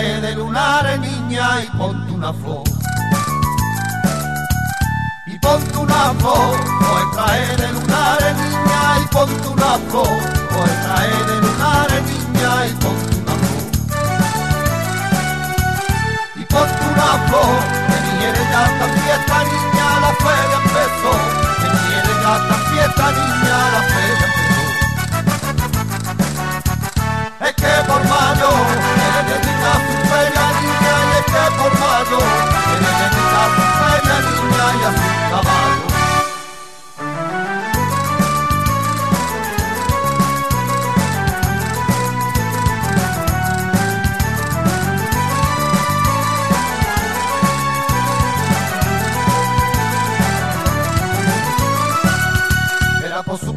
Traje de lunares, niña, y ponte una flor. Y ponte una flor, el traje de lunares, niña, y ponte una flor. El traje de lunares, niña, y ponte una flor. Y ponte una flor, que viene ya esta fiesta, niña, la feria empezó. Que viene ya esta fiesta, niña,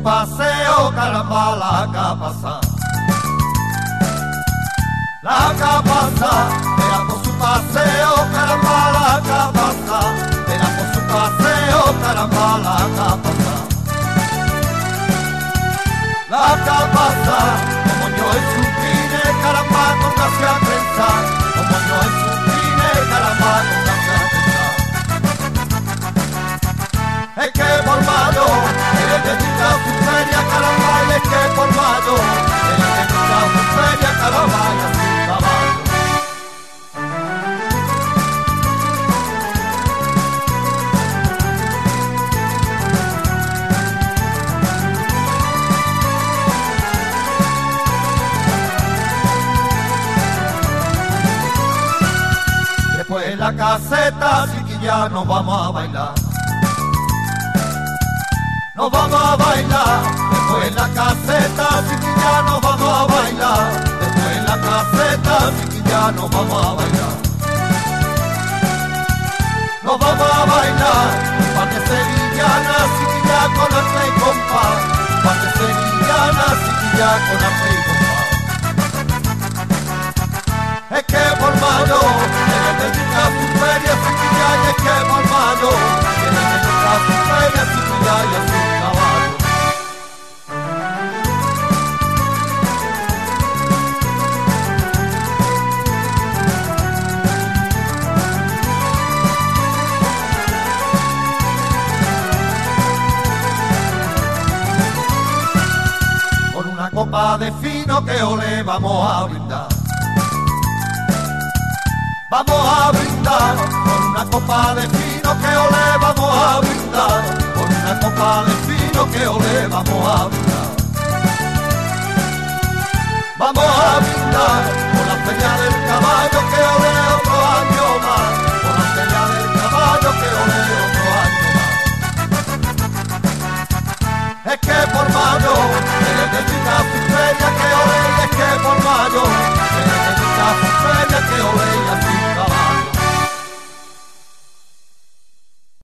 paseo, caramba, la capasa. La capasa, por su paseo, caramba, la capasa. Por su paseo, caramba, la capasa. La capasa, como yo en su En la caseta, sí que ya nos vamos a bailar. Nos vamos a bailar, después en la caseta, sí que ya nos vamos a bailar. Después en la caseta, sí que ya nos vamos a bailar. Nos vamos a bailar, pa' que sevillana, sí que ya con arte y compás. Pa' que sevillana, sí que ya con arte y compás. Copa de fino que ole vamos a brindar. Vamos a brindar con una copa de fino que ole vamos a brindar. Con una copa de fino que ole vamos a brindar. Vamos a brindar con la feria